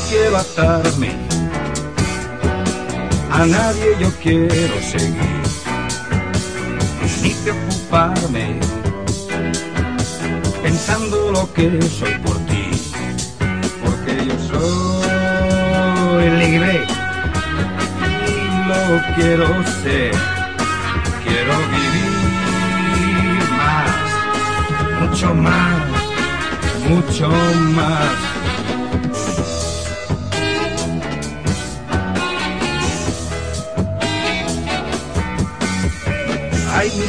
no quiero atarme, a nadie yo quiero seguir, ni preocuparme, pensando lo que soy por ti, porque yo soy libre y lo quiero ser, quiero vivir más, mucho más, mucho más.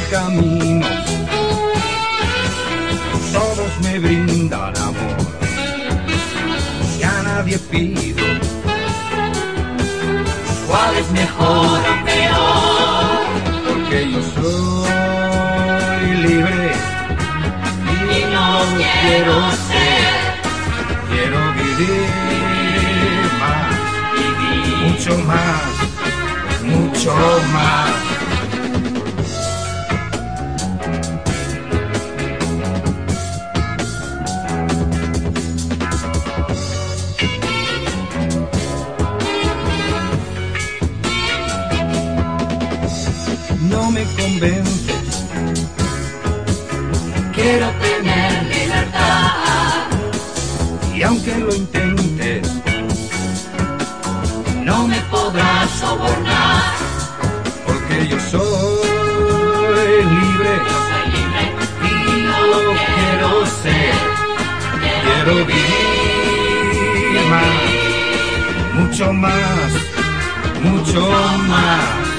Caminos, todos me brindan amor, y a nadie pido. Cuál es mejor o peor, porque yo soy libre y, no quiero ser, quiero vivir más, mucho más, mucho más. No me convences. Quiero tener libertad. Y aunque lo intentes, no me podrás sobornar. Porque yo soy libre. Yo soy libre y no lo quiero ser. Quiero vivir más, mucho más, mucho más.